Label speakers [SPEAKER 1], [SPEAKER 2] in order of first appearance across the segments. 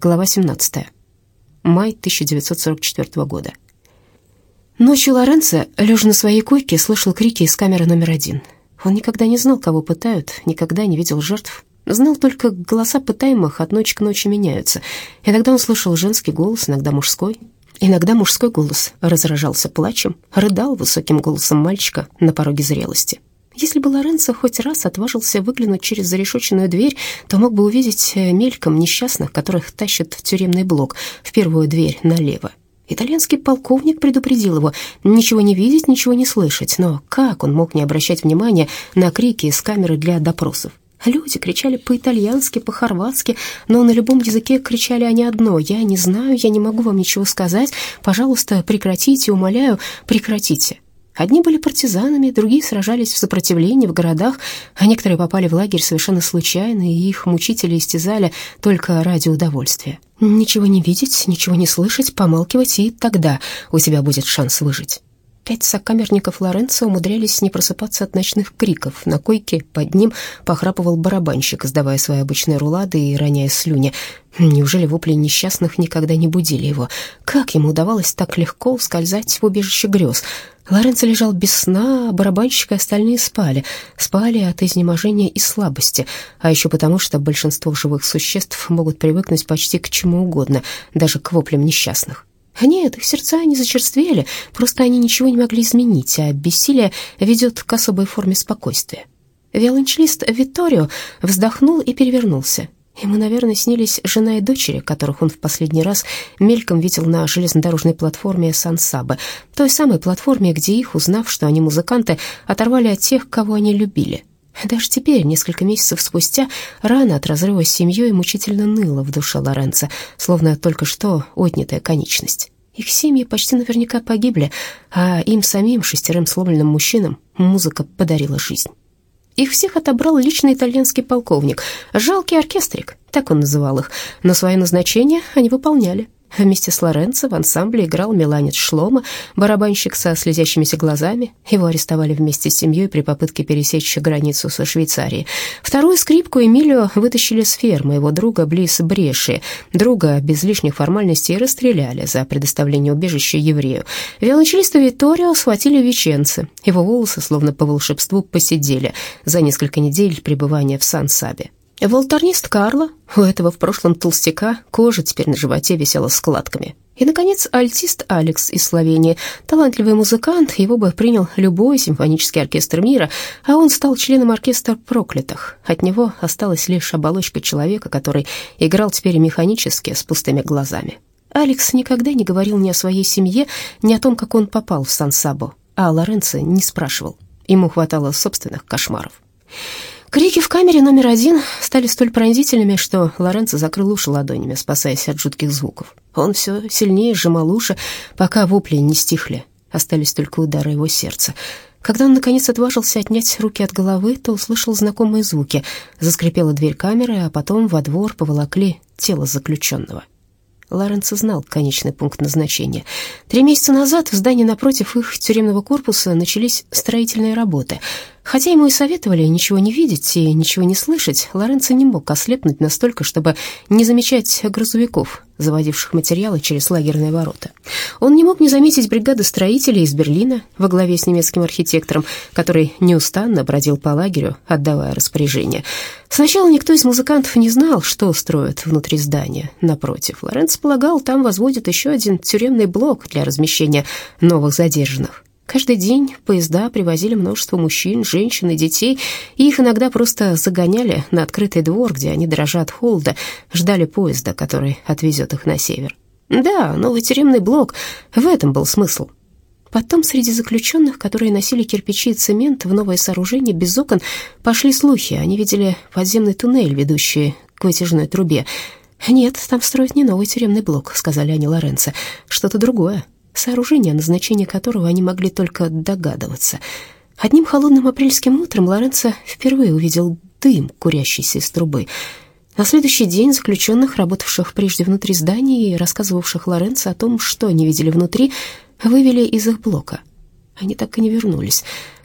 [SPEAKER 1] Глава 17. Май 1944 года. Ночью Лоренцо, лежа на своей койке, слышал крики из камеры номер один. Он никогда не знал, кого пытают, никогда не видел жертв. Знал только, голоса пытаемых от ночи к ночи меняются. Иногда он слышал женский голос, иногда мужской. Иногда мужской голос разражался плачем, рыдал высоким голосом мальчика на пороге зрелости. Если бы Лоренцо хоть раз отважился выглянуть через зарешоченную дверь, то мог бы увидеть э, мельком несчастных, которых тащат в тюремный блок, в первую дверь налево. Итальянский полковник предупредил его ничего не видеть, ничего не слышать, но как он мог не обращать внимания на крики из камеры для допросов? Люди кричали по-итальянски, по-хорватски, но на любом языке кричали они одно «Я не знаю, я не могу вам ничего сказать, пожалуйста, прекратите, умоляю, прекратите». Одни были партизанами, другие сражались в сопротивлении в городах, а некоторые попали в лагерь совершенно случайно, и их мучители истязали только ради удовольствия. Ничего не видеть, ничего не слышать, помалкивать, и тогда у тебя будет шанс выжить. Пять сокамерников Лоренцо умудрялись не просыпаться от ночных криков. На койке под ним похрапывал барабанщик, издавая свои обычные рулады и роняя слюни. Неужели вопли несчастных никогда не будили его? Как ему удавалось так легко ускользать в убежище грез? Лоренцо лежал без сна, а барабанщик и остальные спали. Спали от изнеможения и слабости, а еще потому, что большинство живых существ могут привыкнуть почти к чему угодно, даже к воплям несчастных. Нет, их сердца не зачерствели, просто они ничего не могли изменить, а бессилие ведет к особой форме спокойствия. Виолончелист Витторио вздохнул и перевернулся. Ему, наверное, снились жена и дочери, которых он в последний раз мельком видел на железнодорожной платформе Сан-Сабе, той самой платформе, где их, узнав, что они музыканты, оторвали от тех, кого они любили. Даже теперь, несколько месяцев спустя, рана от разрыва с семьей мучительно ныла в душе Лоренца, словно только что отнятая конечность. Их семьи почти наверняка погибли, а им самим, шестерым сломленным мужчинам, музыка подарила жизнь. Их всех отобрал личный итальянский полковник, жалкий оркестрик, так он называл их, но свое назначение они выполняли. Вместе с Лоренцо в ансамбле играл Меланец Шлома, барабанщик со слезящимися глазами. Его арестовали вместе с семьей при попытке пересечь границу со Швейцарией. Вторую скрипку Эмилио вытащили с фермы его друга Близ Бреши. Друга без лишних формальностей расстреляли за предоставление убежища еврею. Виолончелиста Витторио схватили веченцы. Его волосы, словно по волшебству, посидели за несколько недель пребывания в Сан-Сабе. Волторнист Карла, у этого в прошлом толстяка, кожа теперь на животе висела складками. И, наконец, альтист Алекс из Словении, талантливый музыкант, его бы принял любой симфонический оркестр мира, а он стал членом оркестра проклятых. От него осталась лишь оболочка человека, который играл теперь механически, с пустыми глазами. Алекс никогда не говорил ни о своей семье, ни о том, как он попал в Сан-Сабо, а Лоренцо не спрашивал. Ему хватало собственных кошмаров. Крики в камере номер один стали столь пронзительными, что Лоренцо закрыл уши ладонями, спасаясь от жутких звуков. Он все сильнее сжимал уши, пока вопли не стихли. Остались только удары его сердца. Когда он, наконец, отважился отнять руки от головы, то услышал знакомые звуки. Заскрипела дверь камеры, а потом во двор поволокли тело заключенного. Лоренцо знал конечный пункт назначения. Три месяца назад в здании напротив их тюремного корпуса начались строительные работы — Хотя ему и советовали ничего не видеть и ничего не слышать, Лоренцо не мог ослепнуть настолько, чтобы не замечать грузовиков, заводивших материалы через лагерные ворота. Он не мог не заметить бригады строителей из Берлина во главе с немецким архитектором, который неустанно бродил по лагерю, отдавая распоряжения. Сначала никто из музыкантов не знал, что строят внутри здания. Напротив, Лоренцо полагал, там возводят еще один тюремный блок для размещения новых задержанных. Каждый день поезда привозили множество мужчин, женщин и детей, и их иногда просто загоняли на открытый двор, где они, дрожа от холода, ждали поезда, который отвезет их на север. Да, новый тюремный блок, в этом был смысл. Потом среди заключенных, которые носили кирпичи и цемент в новое сооружение без окон, пошли слухи. Они видели подземный туннель, ведущий к вытяжной трубе. «Нет, там строят не новый тюремный блок», — сказали они Лоренцо. «Что-то другое» сооружение, о назначении которого они могли только догадываться. Одним холодным апрельским утром Лоренцо впервые увидел дым, курящийся из трубы. На следующий день заключенных, работавших прежде внутри здания и рассказывавших Лоренцо о том, что они видели внутри, вывели из их блока. Они так и не вернулись.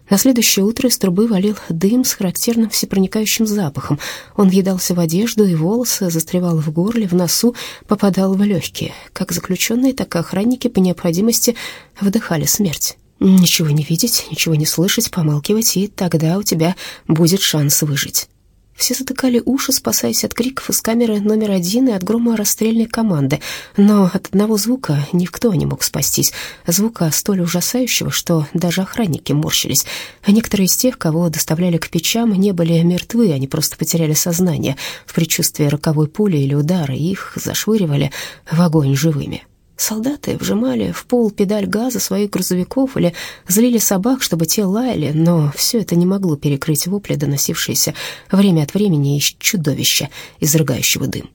[SPEAKER 1] На следующее утро из трубы валил дым с характерным всепроникающим запахом. Он въедался в одежду и волосы, застревал в горле, в носу, попадал в легкие. Как заключенные, так и охранники по необходимости вдыхали смерть. Ничего не видеть, ничего не слышать, помалкивать, и тогда у тебя будет шанс выжить. Все затыкали уши, спасаясь от криков из камеры номер один и от грома расстрельной команды. Но от одного звука никто не мог спастись. Звука столь ужасающего, что даже охранники морщились. Некоторые из тех, кого доставляли к печам, не были мертвы, они просто потеряли сознание в предчувствии роковой пули или удара, их зашвыривали в огонь живыми. Солдаты вжимали в пол педаль газа своих грузовиков или злили собак, чтобы те лаяли, но все это не могло перекрыть вопли, доносившиеся время от времени из чудовища, изрыгающего дым.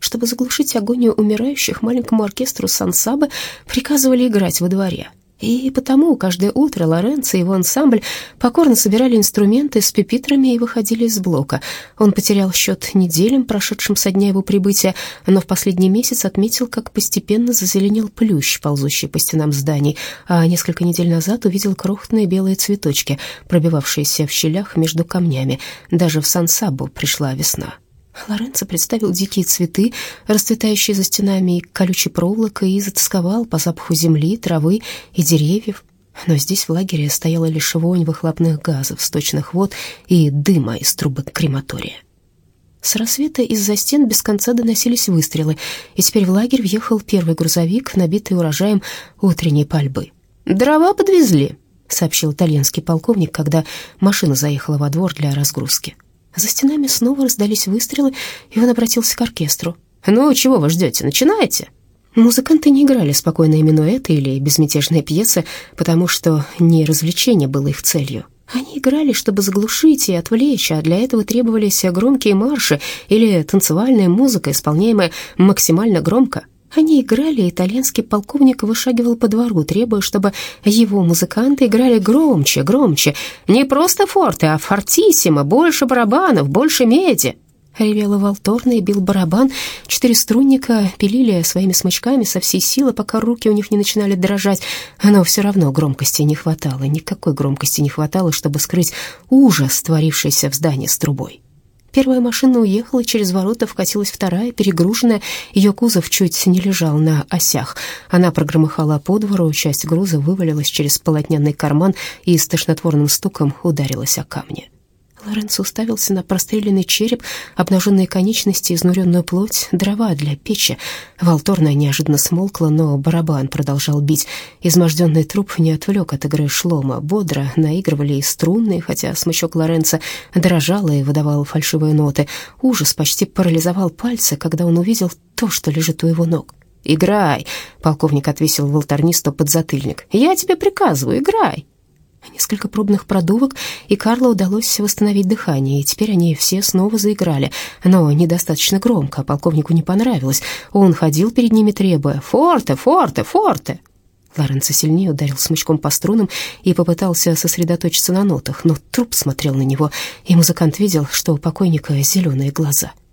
[SPEAKER 1] Чтобы заглушить агонию умирающих, маленькому оркестру Сансабы приказывали играть во дворе — и потому каждое утро Лоренцо и его ансамбль покорно собирали инструменты с пепитрами и выходили из блока. Он потерял счет неделям, прошедшим со дня его прибытия, но в последний месяц отметил, как постепенно зазеленел плющ, ползущий по стенам зданий, а несколько недель назад увидел крохотные белые цветочки, пробивавшиеся в щелях между камнями. Даже в Сан-Сабу пришла весна. Лоренцо представил дикие цветы, расцветающие за стенами и колючей проволокой, и затасковал по запаху земли, травы и деревьев. Но здесь в лагере стояла лишь вонь выхлопных газов, сточных вод и дыма из трубы крематория. С рассвета из-за стен без конца доносились выстрелы, и теперь в лагерь въехал первый грузовик, набитый урожаем утренней пальбы. «Дрова подвезли», — сообщил итальянский полковник, когда машина заехала во двор для разгрузки. За стенами снова раздались выстрелы, и он обратился к оркестру. «Ну, чего вы ждете? Начинайте!» Музыканты не играли спокойные минуэты или безмятежные пьесы, потому что не развлечение было их целью. Они играли, чтобы заглушить и отвлечь, а для этого требовались громкие марши или танцевальная музыка, исполняемая максимально громко. Они играли, итальянский полковник вышагивал по двору, требуя, чтобы его музыканты играли громче, громче. Не просто форте, а фортиссимо, больше барабанов, больше меди. Ревела волторна и бил барабан. Четыре струнника пилили своими смычками со всей силы, пока руки у них не начинали дрожать. Но все равно громкости не хватало, никакой громкости не хватало, чтобы скрыть ужас, творившийся в здании с трубой. Первая машина уехала, через ворота вкатилась вторая, перегруженная. Ее кузов чуть не лежал на осях. Она прогромыхала по двору, часть груза вывалилась через полотняный карман и с тошнотворным стуком ударилась о камни. Лоренцо уставился на простреленный череп, обнаженные конечности, изнуренную плоть, дрова для печи. Волторная неожиданно смолкла, но барабан продолжал бить. Изможденный труп не отвлек от игры шлома. Бодро наигрывали и струнные, хотя смычок Лоренцо дрожал и выдавал фальшивые ноты. Ужас почти парализовал пальцы, когда он увидел то, что лежит у его ног. «Играй!» — полковник отвесил волторнисту подзатыльник. «Я тебе приказываю, играй!» Несколько пробных продувок, и Карлу удалось восстановить дыхание, и теперь они все снова заиграли, но недостаточно громко, полковнику не понравилось. Он ходил перед ними, требуя «Форте, форте, форте!» Лоренцо сильнее ударил смычком по струнам и попытался сосредоточиться на нотах, но труп смотрел на него, и музыкант видел, что у покойника зеленые глаза —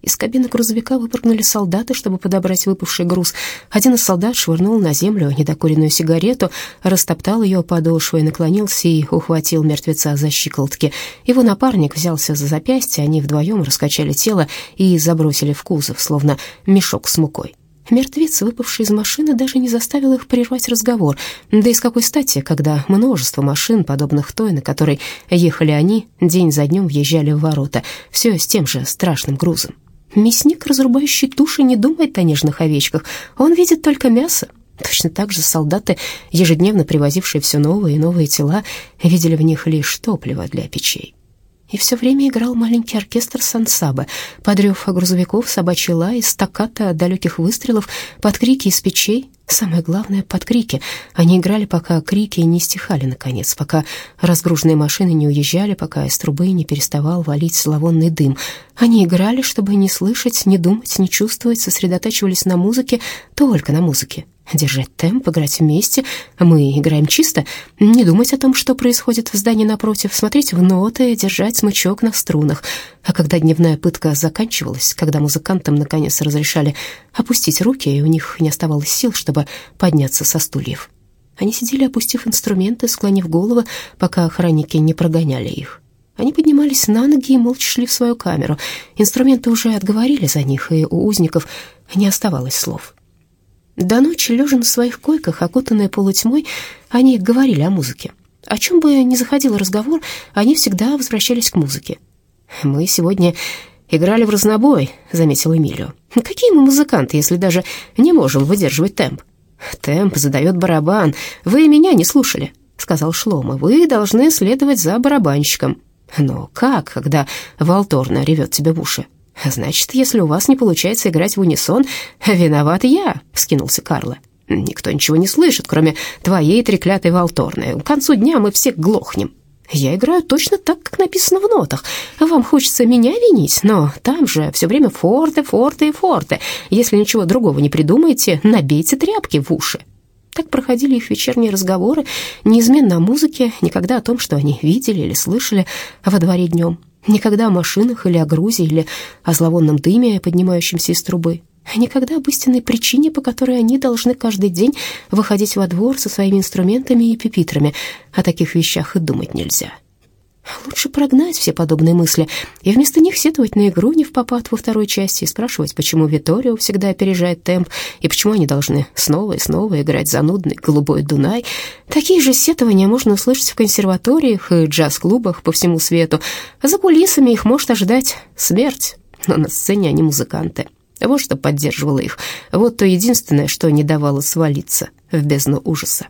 [SPEAKER 1] из кабины грузовика выпрыгнули солдаты, чтобы подобрать выпавший груз. Один из солдат швырнул на землю недокуренную сигарету, растоптал ее подошвой, наклонился и ухватил мертвеца за щиколотки. Его напарник взялся за запястье, они вдвоем раскачали тело и забросили в кузов, словно мешок с мукой. Мертвец, выпавший из машины, даже не заставил их прервать разговор. Да и с какой стати, когда множество машин, подобных той, на которой ехали они, день за днем въезжали в ворота, все с тем же страшным грузом. Мясник, разрубающий туши, не думает о нежных овечках, он видит только мясо. Точно так же солдаты, ежедневно привозившие все новые и новые тела, видели в них лишь топливо для печей. И все время играл маленький оркестр сансабы, подрев грузовиков, собачий лай, стаката далеких выстрелов, под крики из печей, Самое главное — под крики. Они играли, пока крики не стихали, наконец, пока разгруженные машины не уезжали, пока из трубы не переставал валить зловонный дым. Они играли, чтобы не слышать, не думать, не чувствовать, сосредотачивались на музыке, только на музыке держать темп, играть вместе. Мы играем чисто, не думать о том, что происходит в здании напротив, смотреть в ноты, держать смычок на струнах. А когда дневная пытка заканчивалась, когда музыкантам наконец разрешали опустить руки, и у них не оставалось сил, чтобы подняться со стульев, Они сидели, опустив инструменты, склонив головы, пока охранники не прогоняли их. Они поднимались на ноги и молча шли в свою камеру. Инструменты уже отговорили за них, и у узников не оставалось слов. До ночи, лежа на своих койках, окутанные полутьмой, они говорили о музыке. О чем бы ни заходил разговор, они всегда возвращались к музыке. «Мы сегодня играли в разнобой», — заметил Эмилио. «Какие мы музыканты, если даже не можем выдерживать темп?» «Темп задает барабан. Вы меня не слушали», — сказал Шлома. «Вы должны следовать за барабанщиком». «Но как, когда Волторна ревет тебе в уши?» «Значит, если у вас не получается играть в унисон, виноват я», — вскинулся Карло. «Никто ничего не слышит, кроме твоей треклятой Волторны. К концу дня мы все глохнем». Я играю точно так, как написано в нотах. Вам хочется меня винить, но там же все время форте, форте и форте. Если ничего другого не придумаете, набейте тряпки в уши. Так проходили их вечерние разговоры, неизменно о музыке, никогда о том, что они видели или слышали во дворе днем, никогда о машинах или о грузе, или о зловонном дыме, поднимающемся из трубы, никогда об истинной причине, по которой они должны каждый день выходить во двор со своими инструментами и пепитрами. О таких вещах и думать нельзя. Лучше прогнать все подобные мысли и вместо них сетовать на игру не в попад во второй части и спрашивать, почему Виторио всегда опережает темп и почему они должны снова и снова играть занудный голубой Дунай. Такие же сетования можно услышать в консерваториях и джаз-клубах по всему свету. За кулисами их может ожидать смерть, но на сцене они музыканты. Вот что поддерживало их. Вот то единственное, что не давало свалиться в бездну ужаса.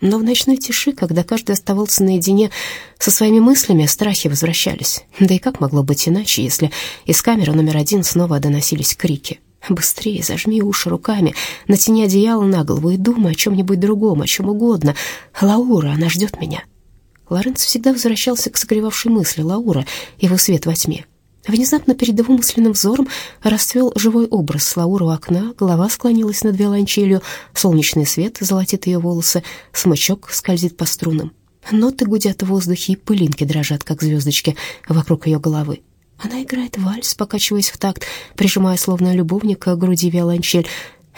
[SPEAKER 1] Но в ночной тиши, когда каждый оставался наедине со своими мыслями, страхи возвращались. Да и как могло быть иначе, если из камеры номер один снова доносились крики? «Быстрее, зажми уши руками, натяни одеяло на голову и думай о чем-нибудь другом, о чем угодно. Лаура, она ждет меня». Лоренцо всегда возвращался к согревавшей мысли Лаура, его свет во тьме. Внезапно перед его мысленным взором расцвел живой образ Лауры у окна, голова склонилась над виолончелью, солнечный свет золотит ее волосы, смычок скользит по струнам. Ноты гудят в воздухе, и пылинки дрожат, как звездочки, вокруг ее головы. Она играет вальс, покачиваясь в такт, прижимая словно любовника к груди виолончель.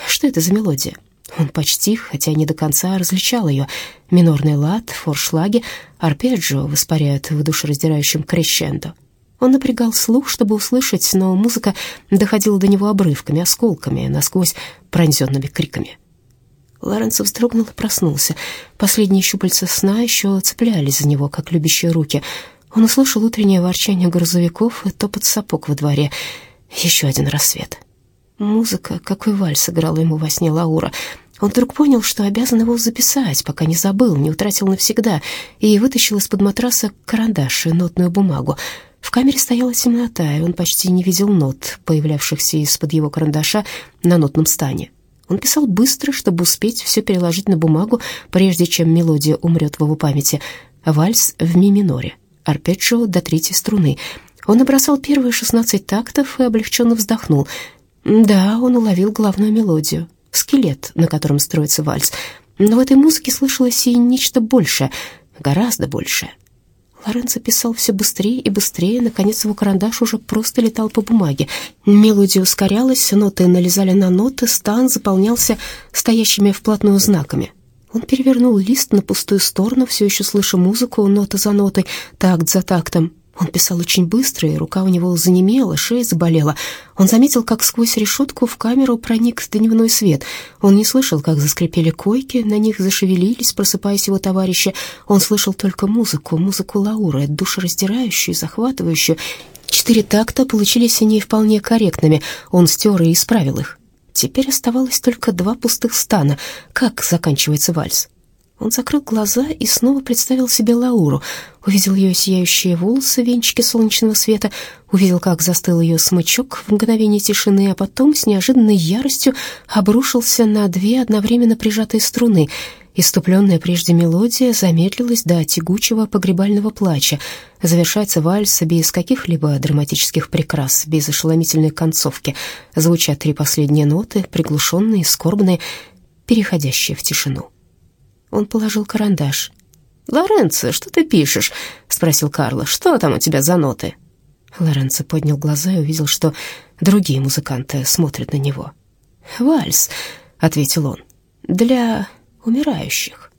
[SPEAKER 1] Что это за мелодия? Он почти, хотя не до конца, различал ее. Минорный лад, форшлаги, арпеджио воспаряют в душераздирающем крещендо. Он напрягал слух, чтобы услышать, но музыка доходила до него обрывками, осколками, насквозь пронзенными криками. Лоренцо вздрогнул и проснулся. Последние щупальца сна еще цеплялись за него, как любящие руки. Он услышал утреннее ворчание грузовиков и топот сапог во дворе. Еще один рассвет. Музыка, какой вальс играла ему во сне Лаура. Он вдруг понял, что обязан его записать, пока не забыл, не утратил навсегда, и вытащил из-под матраса карандаш и нотную бумагу — в камере стояла темнота, и он почти не видел нот, появлявшихся из-под его карандаша на нотном стане. Он писал быстро, чтобы успеть все переложить на бумагу, прежде чем мелодия умрет в его памяти. Вальс в ми миноре, арпеджио до третьей струны. Он набросал первые шестнадцать тактов и облегченно вздохнул. Да, он уловил главную мелодию, скелет, на котором строится вальс. Но в этой музыке слышалось и нечто большее, гораздо большее. Лоренцо писал все быстрее и быстрее, наконец его карандаш уже просто летал по бумаге. Мелодия ускорялась, ноты налезали на ноты, стан заполнялся стоящими вплотную знаками. Он перевернул лист на пустую сторону, все еще слыша музыку, нота за нотой, такт за тактом. Он писал очень быстро, и рука у него занемела, шея заболела. Он заметил, как сквозь решетку в камеру проник дневной свет. Он не слышал, как заскрипели койки, на них зашевелились, просыпаясь его товарищи. Он слышал только музыку, музыку Лауры, душераздирающую, захватывающую. Четыре такта получились не вполне корректными. Он стер и исправил их. Теперь оставалось только два пустых стана. Как заканчивается вальс? Он закрыл глаза и снова представил себе Лауру. Увидел ее сияющие волосы, венчики солнечного света, увидел, как застыл ее смычок в мгновение тишины, а потом с неожиданной яростью обрушился на две одновременно прижатые струны. Иступленная прежде мелодия замедлилась до тягучего погребального плача. Завершается вальс без каких-либо драматических прикрас, без ошеломительной концовки. Звучат три последние ноты, приглушенные, скорбные, переходящие в тишину. Он положил карандаш. «Лоренцо, что ты пишешь?» — спросил Карло. «Что там у тебя за ноты?» Лоренцо поднял глаза и увидел, что другие музыканты смотрят на него. «Вальс», — ответил он, — «для умирающих».